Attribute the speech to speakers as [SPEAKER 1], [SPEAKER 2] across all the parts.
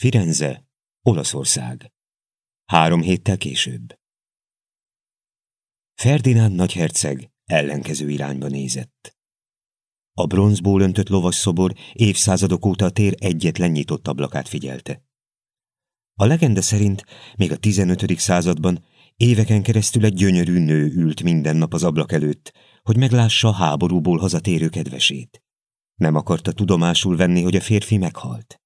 [SPEAKER 1] Firenze, Olaszország. Három héttel később. Ferdinánd nagyherceg ellenkező irányba nézett. A bronzból öntött lovas szobor évszázadok óta a tér egyetlen nyitott ablakát figyelte. A legenda szerint még a 15. században éveken keresztül egy gyönyörű nő ült minden nap az ablak előtt, hogy meglássa a háborúból hazatérő kedvesét. Nem akarta tudomásul venni, hogy a férfi meghalt.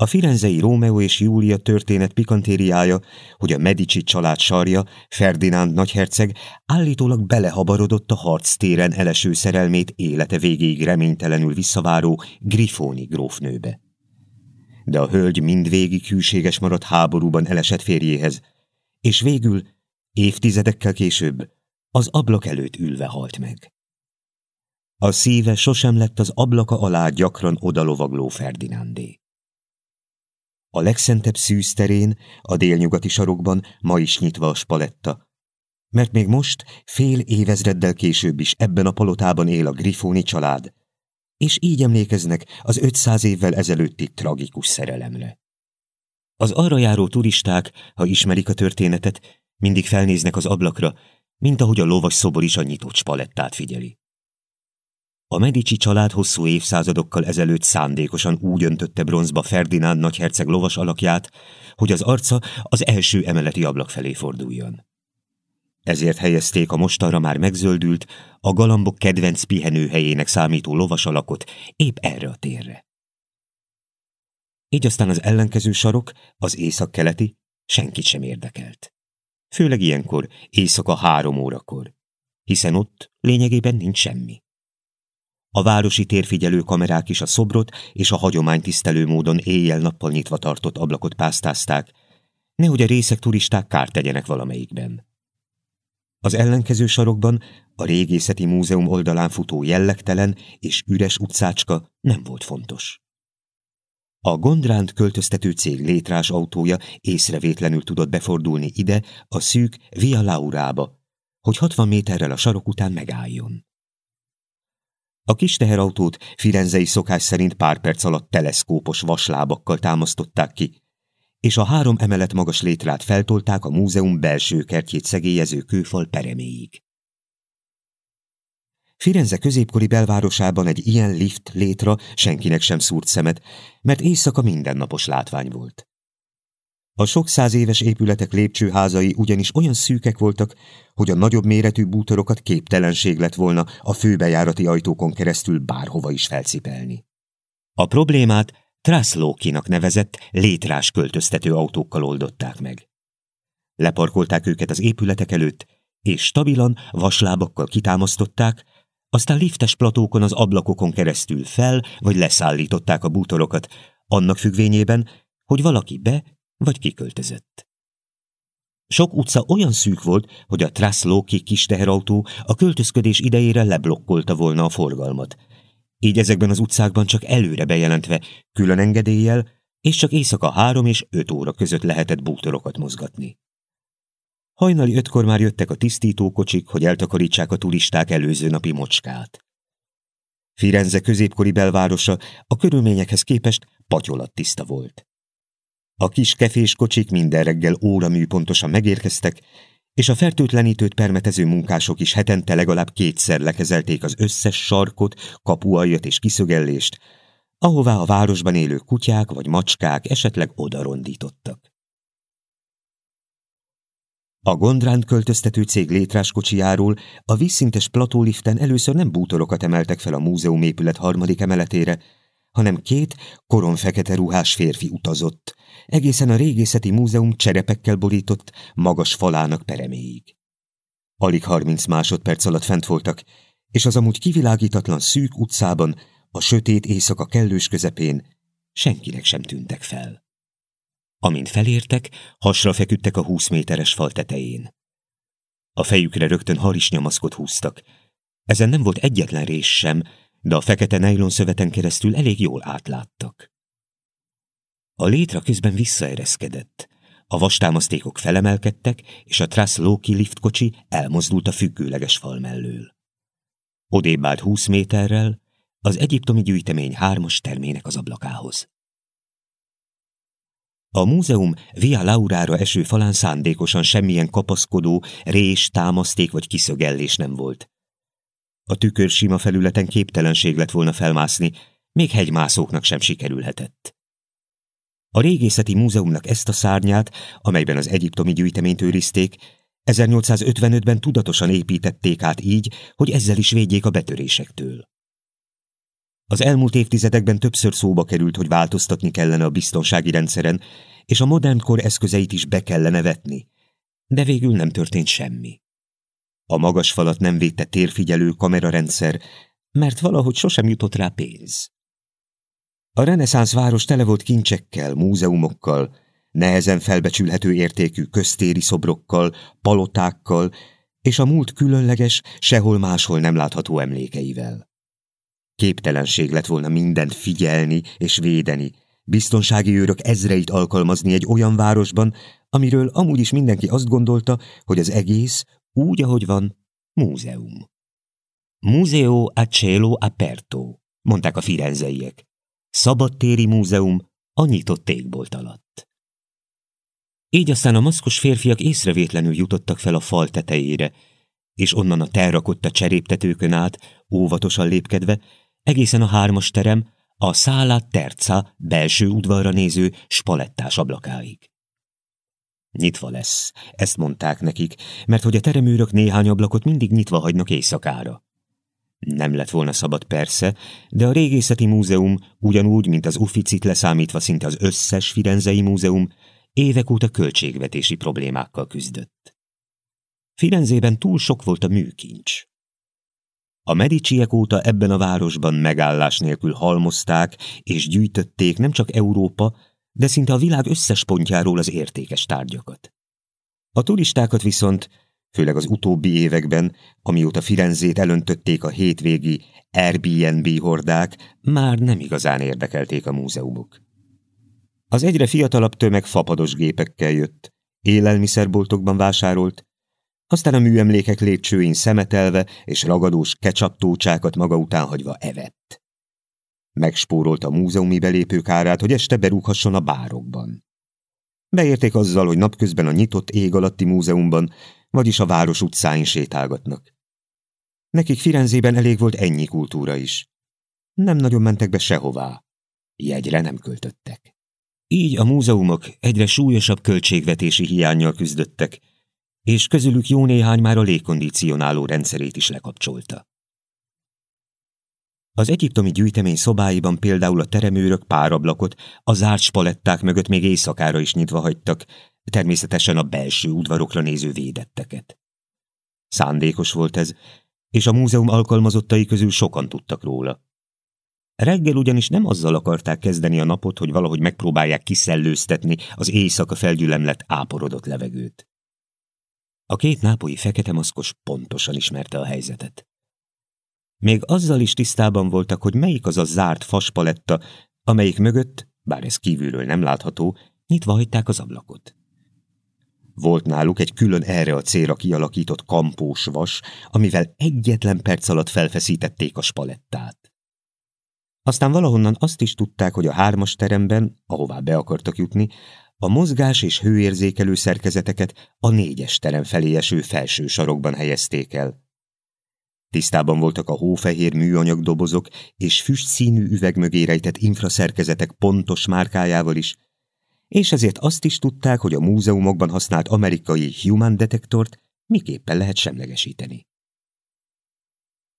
[SPEAKER 1] A firenzei Rómeó és Júlia történet pikantériája, hogy a Medici család sarja, Ferdinánd nagyherceg állítólag belehabarodott a harctéren eleső szerelmét élete végéig reménytelenül visszaváró Grifoni grófnőbe. De a hölgy mindvégig hűséges maradt háborúban elesett férjéhez, és végül, évtizedekkel később, az ablak előtt ülve halt meg. A szíve sosem lett az ablaka alá gyakran odalovagló Ferdinándé. A legszentebb szűzterén, a délnyugati sarokban ma is nyitva a spaletta, mert még most, fél évezreddel később is ebben a palotában él a Grifoni család, és így emlékeznek az 500 évvel ezelőtti tragikus szerelemre. Az arra járó turisták, ha ismerik a történetet, mindig felnéznek az ablakra, mint ahogy a lovas szobor is a nyitott spalettát figyeli. A Medici család hosszú évszázadokkal ezelőtt szándékosan úgy öntötte bronzba Ferdinánd nagyherceg lovas alakját, hogy az arca az első emeleti ablak felé forduljon. Ezért helyezték a mostanra már megzöldült, a galambok kedvenc pihenőhelyének számító lovas alakot épp erre a térre. Így aztán az ellenkező sarok, az északkeleti, senkit sem érdekelt. Főleg ilyenkor, éjszaka három órakor, hiszen ott lényegében nincs semmi. A városi térfigyelő kamerák is a szobrot és a hagyománytisztelő módon éjjel-nappal nyitva tartott ablakot pásztázták, nehogy a részek turisták kárt tegyenek valamelyikben. Az ellenkező sarokban a régészeti múzeum oldalán futó jellegtelen és üres utcácska nem volt fontos. A Gondránt költöztető cég létrás autója észrevétlenül tudott befordulni ide, a szűk Via Laurába, hogy 60 méterrel a sarok után megálljon. A kis teherautót firenzei szokás szerint pár perc alatt teleszkópos vaslábakkal támasztották ki, és a három emelet magas létrát feltolták a múzeum belső kertjét szegélyező kőfal pereméig. Firenze középkori belvárosában egy ilyen lift létra senkinek sem szúrt szemet, mert éjszaka mindennapos látvány volt. A sok száz éves épületek lépcsőházai ugyanis olyan szűkek voltak, hogy a nagyobb méretű bútorokat képtelenség lett volna a főbejárati ajtókon keresztül bárhova is felcipelni. A problémát Traszlókinak nevezett létrás költöztető autókkal oldották meg. Leparkolták őket az épületek előtt, és stabilan vaslábakkal kitámasztották, aztán liftes platókon az ablakokon keresztül fel vagy leszállították a bútorokat, annak függvényében, hogy valaki be vagy kiköltözött. Sok utca olyan szűk volt, hogy a Traszlóki kis teherautó a költözködés idejére leblokkolta volna a forgalmat. Így ezekben az utcákban csak előre bejelentve, külön engedéllyel, és csak éjszaka három és öt óra között lehetett bútorokat mozgatni. Hajnali ötkor már jöttek a tisztítókocsik, hogy eltakarítsák a turisták előző napi mocskát. Firenze középkori belvárosa a körülményekhez képest patyolat tiszta volt. A kis kefés kocsik minden reggel óramű pontosan megérkeztek, és a fertőtlenítőt permetező munkások is hetente legalább kétszer lekezelték az összes sarkot, kapualjat és kiszögellést, ahová a városban élő kutyák vagy macskák esetleg odarondítottak. A Gondránt költöztető cég létráskocsijáról a vízszintes platóliften először nem bútorokat emeltek fel a múzeum épület harmadik emeletére, hanem két koronfekete ruhás férfi utazott, egészen a régészeti múzeum cserepekkel borított, magas falának pereméig. Alig harminc másodperc alatt fent voltak, és az amúgy kivilágítatlan szűk utcában, a sötét éjszaka kellős közepén senkinek sem tűntek fel. Amint felértek, hasra feküdtek a húsz méteres fal tetején. A fejükre rögtön harisnyamaszkot húztak. Ezen nem volt egyetlen rés sem, de a fekete nejlon szöveten keresztül elég jól átláttak. A létra közben visszaereszkedett. A vastámasztékok felemelkedtek, és a Trass Loki liftkocsi elmozdult a függőleges fal mellől. Odébb állt húsz méterrel, az egyiptomi gyűjtemény hármas termének az ablakához. A múzeum Via Laurára eső falán szándékosan semmilyen kapaszkodó, rés, támaszték vagy kiszögellés nem volt. A tükör sima felületen képtelenség lett volna felmászni, még hegymászóknak sem sikerülhetett. A régészeti múzeumnak ezt a szárnyát, amelyben az egyiptomi gyűjteményt őrizték, 1855-ben tudatosan építették át így, hogy ezzel is védjék a betörésektől. Az elmúlt évtizedekben többször szóba került, hogy változtatni kellene a biztonsági rendszeren, és a modern kor eszközeit is be kellene vetni, de végül nem történt semmi. A magas falat nem védte térfigyelő kamerarendszer, mert valahogy sosem jutott rá pénz. A reneszánsz város tele volt kincsekkel, múzeumokkal, nehezen felbecsülhető értékű köztéri szobrokkal, palotákkal és a múlt különleges, sehol máshol nem látható emlékeivel. Képtelenség lett volna mindent figyelni és védeni, biztonsági őrök ezreit alkalmazni egy olyan városban, amiről amúgy is mindenki azt gondolta, hogy az egész, úgy ahogy van, múzeum. Museo a cielo aperto, mondták a firenzeiek. Szabadtéri múzeum a nyitott égbolt alatt. Így aztán a maszkos férfiak észrevétlenül jutottak fel a fal tetejére, és onnan a terrakotta cseréptetőkön át, óvatosan lépkedve, egészen a hármas terem, a szála terca belső udvarra néző spalettás ablakáig. Nyitva lesz, ezt mondták nekik, mert hogy a teremőrök néhány ablakot mindig nyitva hagynak éjszakára. Nem lett volna szabad persze, de a régészeti múzeum, ugyanúgy, mint az Ufficit leszámítva szinte az összes Firenzei múzeum, évek óta költségvetési problémákkal küzdött. Firenzében túl sok volt a műkincs. A mediciek óta ebben a városban megállás nélkül halmozták és gyűjtötték nem csak Európa, de szinte a világ összes pontjáról az értékes tárgyakat. A turistákat viszont, főleg az utóbbi években, amióta Firenzét elöntötték a hétvégi Airbnb hordák, már nem igazán érdekelték a múzeumok. Az egyre fiatalabb tömeg fapados gépekkel jött, élelmiszerboltokban vásárolt, aztán a műemlékek lépcsőin szemetelve és ragadós kecsaptócsákat maga után hagyva evett. Megspórolt a múzeumi belépők árát, hogy este berúghasson a bárokban. Beérték azzal, hogy napközben a nyitott ég alatti múzeumban, vagyis a város utcáin sétálgatnak. Nekik Firenzében elég volt ennyi kultúra is. Nem nagyon mentek be sehová. Jegyre nem költöttek. Így a múzeumok egyre súlyosabb költségvetési hiányjal küzdöttek, és közülük jó néhány már a légkondicionáló rendszerét is lekapcsolta. Az egyiptomi gyűjtemény szobáiban például a teremőrök párablakot a zárt spaletták mögött még éjszakára is nyitva hagytak, természetesen a belső udvarokra néző védetteket. Szándékos volt ez, és a múzeum alkalmazottai közül sokan tudtak róla. Reggel ugyanis nem azzal akarták kezdeni a napot, hogy valahogy megpróbálják kiszellőztetni az éjszaka felgyülemlett áporodott levegőt. A két nápolyi fekete maszkos pontosan ismerte a helyzetet. Még azzal is tisztában voltak, hogy melyik az a zárt faspaletta, amelyik mögött, bár ez kívülről nem látható, nyitva hagyták az ablakot. Volt náluk egy külön erre a célra kialakított kampós vas, amivel egyetlen perc alatt felfeszítették a spalettát. Aztán valahonnan azt is tudták, hogy a hármas teremben, ahová be akartak jutni, a mozgás és hőérzékelő szerkezeteket a négyes terem felé eső felső sarokban helyezték el. Tisztában voltak a hófehér műanyag dobozok és füst színű üveg mögé rejtett infraszerkezetek pontos márkájával is, és ezért azt is tudták, hogy a múzeumokban használt amerikai human detektort miképpen lehet semlegesíteni.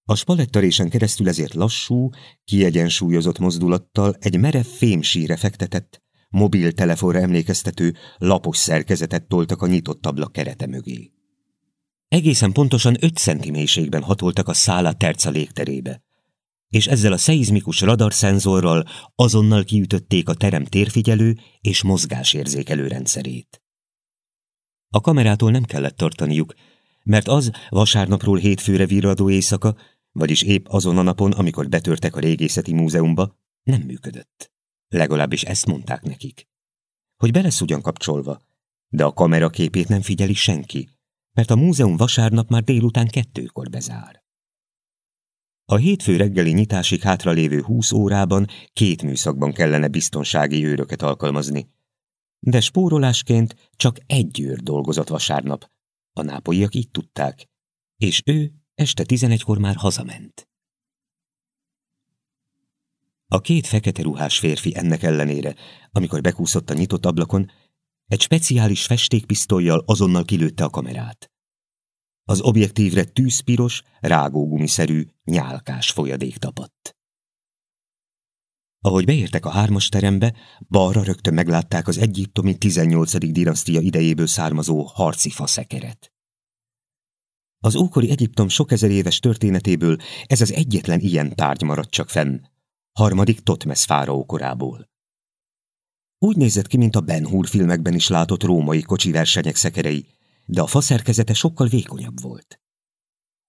[SPEAKER 1] A spaletterésen keresztül ezért lassú, kiegyensúlyozott mozdulattal egy merev fémsíre fektetett, mobiltelefonra emlékeztető, lapos szerkezetet toltak a nyitott ablak kerete mögé. Egészen pontosan 5 cm mélységben hatoltak a szála terca légterébe, és ezzel a szeizmikus radarszenzorral azonnal kiütötték a terem térfigyelő és mozgásérzékelő rendszerét. A kamerától nem kellett tartaniuk, mert az vasárnapról hétfőre virradó éjszaka, vagyis épp azon a napon, amikor betörtek a régészeti múzeumba, nem működött. Legalábbis ezt mondták nekik. Hogy be lesz ugyan kapcsolva, de a kamera képét nem figyeli senki, mert a múzeum vasárnap már délután kettőkor bezár. A hétfő reggeli nyitásig hátralévő húsz órában két műszakban kellene biztonsági őröket alkalmazni. De spórolásként csak egy győr dolgozott vasárnap. A nápolyiak így tudták, és ő este tizenegykor már hazament. A két fekete ruhás férfi ennek ellenére, amikor bekúszott a nyitott ablakon, egy speciális festékpisztolyjal azonnal kilőtte a kamerát. Az objektívre tűzpiros, rágógumiszerű, nyálkás folyadék tapadt. Ahogy beértek a hármas terembe, balra rögtön meglátták az egyiptomi 18. dinasztia idejéből származó harci faszekeret. Az ókori Egyiptom sok ezer éves történetéből ez az egyetlen ilyen tárgy maradt csak fenn, harmadik Totmes fáraó korából. Úgy nézett ki, mint a Ben Hur filmekben is látott római kocsi versenyek szekerei, de a faszerkezete sokkal vékonyabb volt.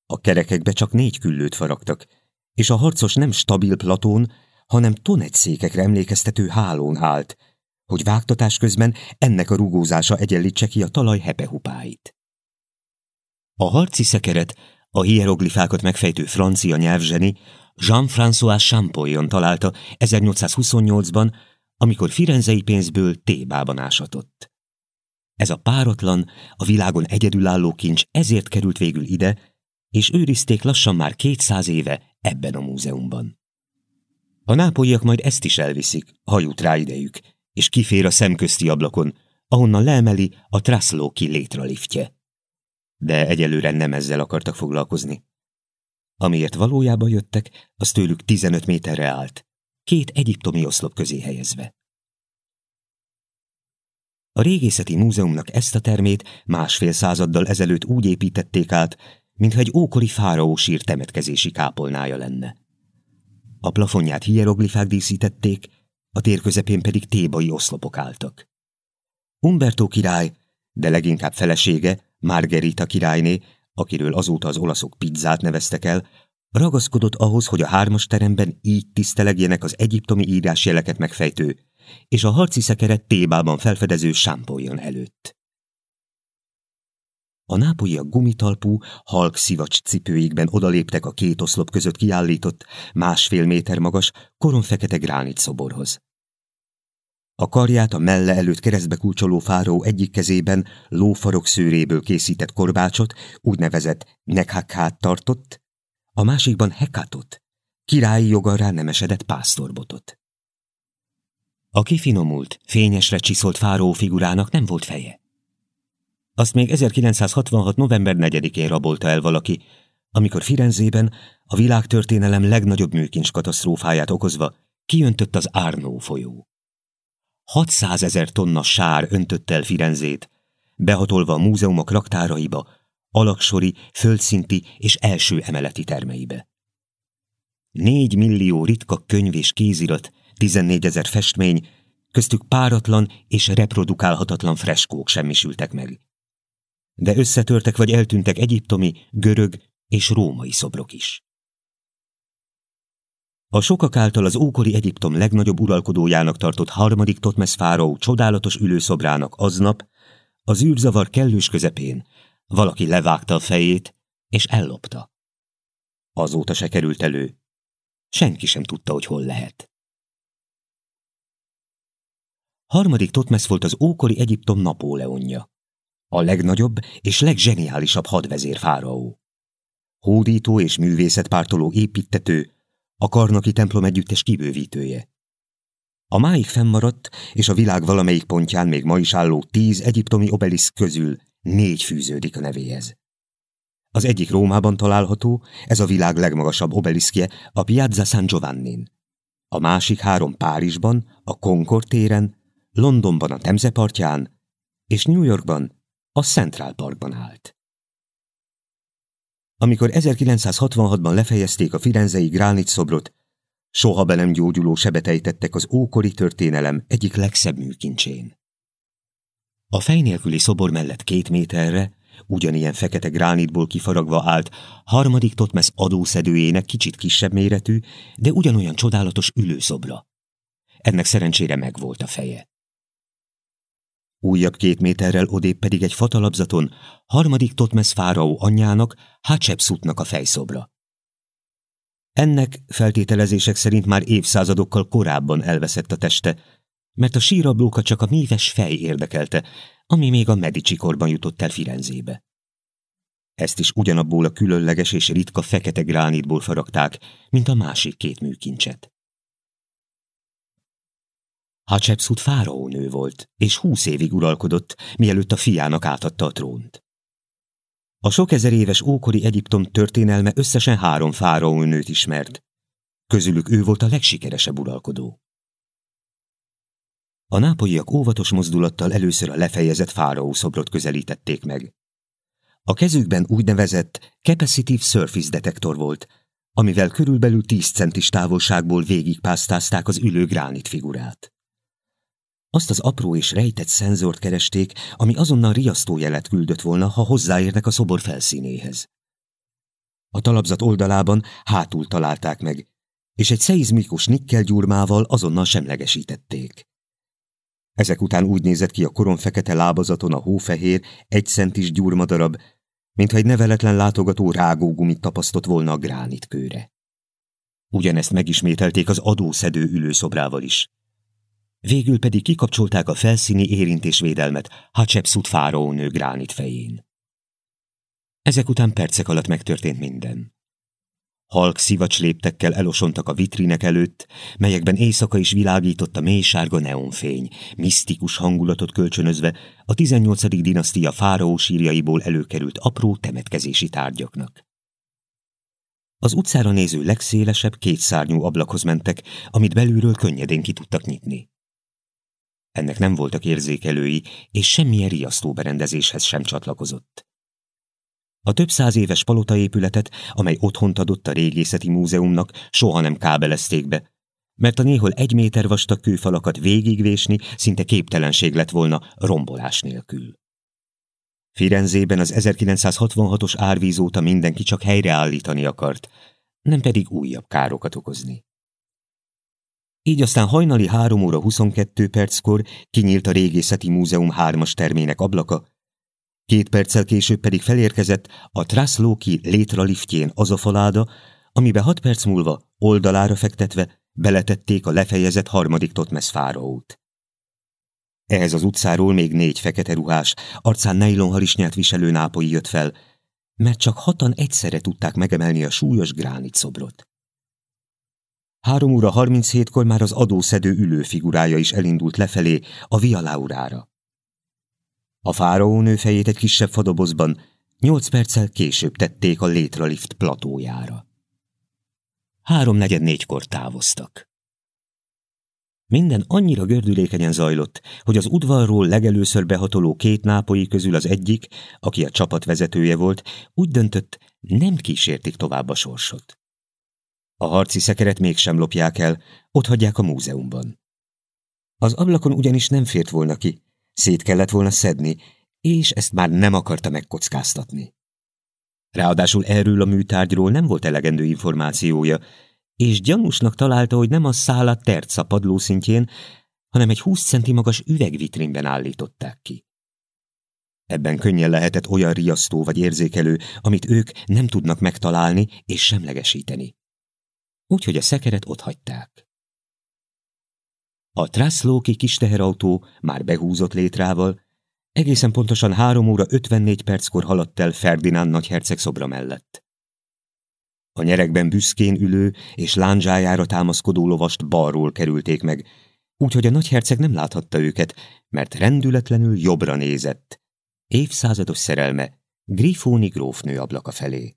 [SPEAKER 1] A kerekekbe csak négy küllőt faragtak, és a harcos nem stabil platón, hanem tonegyszékekre emlékeztető hálón állt, hogy vágtatás közben ennek a rugózása egyenlítse ki a talaj hepehupáit. A harci szekeret a hieroglifákat megfejtő francia nyelvzseni Jean-François Champollion találta 1828-ban, amikor firenzei pénzből Tébában ásatott. Ez a páratlan, a világon egyedülálló kincs ezért került végül ide, és őrizték lassan már kétszáz éve ebben a múzeumban. A nápolyiak majd ezt is elviszik, ha jut rá idejük, és kifér a szemközti ablakon, ahonnan leemeli a Traszlóki létraliftje. De egyelőre nem ezzel akartak foglalkozni. Amiért valójában jöttek, az tőlük 15 méterre állt, két egyiptomi oszlop közé helyezve. A régészeti múzeumnak ezt a termét másfél századdal ezelőtt úgy építették át, mintha egy ókori fáraó sír temetkezési kápolnája lenne. A plafonját hieroglifák díszítették, a tér közepén pedig tébai oszlopok álltak. Umberto király, de leginkább felesége, Margherita királyné, akiről azóta az olaszok pizzát neveztek el, ragaszkodott ahhoz, hogy a hármas teremben így tisztelegjenek az egyiptomi írásjeleket megfejtő, és a harci szekeret tébában felfedező sámpoljon előtt. A nápolyiak gumitalpú, halk szivacs cipőikben odaléptek a két oszlop között kiállított, másfél méter magas, koronfekete gránit szoborhoz. A karját a melle előtt keresztbe kulcsoló fáró egyik kezében lófarok szőréből készített korbácsot, úgynevezett nekhakkát tartott, a másikban hekatot, királyi joga rá nem esedett pásztorbotot. A kifinomult, fényesre csiszolt fáró figurának nem volt feje. Azt még 1966. november 4-én rabolta el valaki, amikor Firenzében a világtörténelem legnagyobb műkincs katasztrófáját okozva kiöntött az Árnó folyó. 600 ezer tonna sár öntött el Firenzét, behatolva a múzeumok raktáraiba, alaksori, földszinti és első emeleti termeibe. Négy millió ritka könyv és kézirat, 14 ezer festmény, köztük páratlan és reprodukálhatatlan freskók semmisültek meg. De összetörtek vagy eltűntek egyiptomi, görög és római szobrok is. A sokak által az ókori Egyiptom legnagyobb uralkodójának tartott harmadik Totmes fáraó csodálatos ülőszobrának aznap, az űrzavar kellős közepén valaki levágta a fejét, és ellopta. Azóta se került elő. Senki sem tudta, hogy hol lehet. Harmadik Totmes volt az ókori Egyiptom Napóleonja. A legnagyobb és legzseniálisabb hadvezér fáraó. Hódító és művészetpártoló építető, a Karnaki templom együttes kibővítője. A máig fennmaradt, és a világ valamelyik pontján még ma is álló tíz egyiptomi obeliszk közül négy fűződik a nevéhez. Az egyik Rómában található, ez a világ legmagasabb obeliszkje, a Piazza San Giovannin. A másik három Párizsban, a Concord téren, Londonban a Temze partján, és New Yorkban a Central Parkban állt. Amikor 1966-ban lefejezték a firenzei gránit szobrot, soha be nem gyógyuló sebetejtettek az ókori történelem egyik legszebb műkincsén. A fej szobor mellett két méterre, ugyanilyen fekete gránitból kifaragva állt, harmadik Totmes adószedőjének kicsit kisebb méretű, de ugyanolyan csodálatos ülőszobra. Ennek szerencsére megvolt a feje. Újabb két méterrel odébb pedig egy fatalapzaton harmadik Totmes fáraó anyjának, Hatshepsutnak a fejszobra. Ennek feltételezések szerint már évszázadokkal korábban elveszett a teste, mert a sírablókat csak a míves fej érdekelte, ami még a Medici korban jutott el Firenzébe. Ezt is ugyanabból a különleges és ritka fekete gránitból faragták, mint a másik két műkincset. Hatshepsut fáraónő volt, és húsz évig uralkodott, mielőtt a fiának átadta a trónt. A sok ezer éves ókori Egyiptom történelme összesen három fáraónőt ismert. Közülük ő volt a legsikeresebb uralkodó. A nápolyiak óvatos mozdulattal először a lefejezett fáraó szobrot közelítették meg. A kezükben úgynevezett capacitive surface detektor volt, amivel körülbelül 10 centis távolságból végigpásztázták az ülő gránit figurát. Azt az apró és rejtett szenzort keresték, ami azonnal riasztójelet küldött volna, ha hozzáérnek a szobor felszínéhez. A talapzat oldalában hátul találták meg, és egy szeizmikus nikkelgyurmával azonnal semlegesítették. Ezek után úgy nézett ki a koron fekete lábazaton a hófehér, egy centis gyurmadarab, mintha egy neveletlen látogató rágógumit tapasztott volna a gránitkőre. Ugyanezt megismételték az adószedő ülőszobrával is. Végül pedig kikapcsolták a felszíni érintésvédelmet Hatshepsut fáraónő gránit fején. Ezek után percek alatt megtörtént minden. Halk szivacs léptekkel elosontak a vitrinek előtt, melyekben éjszaka is világított a mély sárga neonfény, misztikus hangulatot kölcsönözve a 18. dinasztia fáraó sírjaiból előkerült apró temetkezési tárgyaknak. Az utcára néző legszélesebb kétszárnyú ablakhoz mentek, amit belülről könnyedén ki tudtak nyitni. Ennek nem voltak érzékelői, és semmilyen riasztó berendezéshez sem csatlakozott. A több száz éves palotaépületet, amely otthont adott a régészeti múzeumnak, soha nem kábelezték be, mert a néhol egy méter vastag kőfalakat végigvésni szinte képtelenség lett volna rombolás nélkül. Firenzében az 1966-os árvíz óta mindenki csak helyreállítani akart, nem pedig újabb károkat okozni. Így aztán hajnali 3 óra 22 perckor kinyílt a Régészeti Múzeum hármas termének ablaka, Két perccel később pedig felérkezett a Traszlóki létraliftjén az a faláda, amibe hat perc múlva oldalára fektetve beletették a lefejezett harmadik Totmes fáraót. Ehhez az utcáról még négy fekete ruhás, arcán nejlonharisnyát viselő nápoi jött fel, mert csak hatan egyszerre tudták megemelni a súlyos gránit szobrot. Három óra 37-kor már az adószedő ülő figurája is elindult lefelé a Via Laurára. A fáraónő fejét egy kisebb fadobozban nyolc perccel később tették a létralift platójára. Háromnegyed négykor távoztak. Minden annyira gördülékenyen zajlott, hogy az udvarról legelőször behatoló két nápoi közül az egyik, aki a csapat vezetője volt, úgy döntött, nem kísértik tovább a sorsot. A harci szekeret mégsem lopják el, ott hagyják a múzeumban. Az ablakon ugyanis nem fért volna ki, Szét kellett volna szedni, és ezt már nem akarta megkockáztatni. Ráadásul erről a műtárgyról nem volt elegendő információja, és gyanúsnak találta, hogy nem a szála terca padlószintjén, hanem egy 20 centi magas üvegvitrínben állították ki. Ebben könnyen lehetett olyan riasztó vagy érzékelő, amit ők nem tudnak megtalálni és semlegesíteni. Úgyhogy a szekeret ott hagyták. A Traszlóki kis teherautó már behúzott létrával, egészen pontosan három óra 54 perckor haladt el Ferdinánd nagyherceg szobra mellett. A nyerekben büszkén ülő és lándzsájára támaszkodó lovast balról kerülték meg, úgyhogy a nagyherceg nem láthatta őket, mert rendületlenül jobbra nézett. Évszázados szerelme, Grifóni grófnő ablaka felé.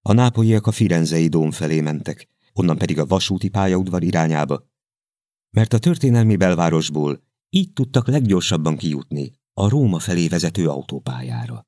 [SPEAKER 1] A nápolyiak a Firenzei dóm felé mentek, onnan pedig a vasúti pályaudvar irányába, mert a történelmi belvárosból így tudtak leggyorsabban kijutni a Róma felé vezető autópályára.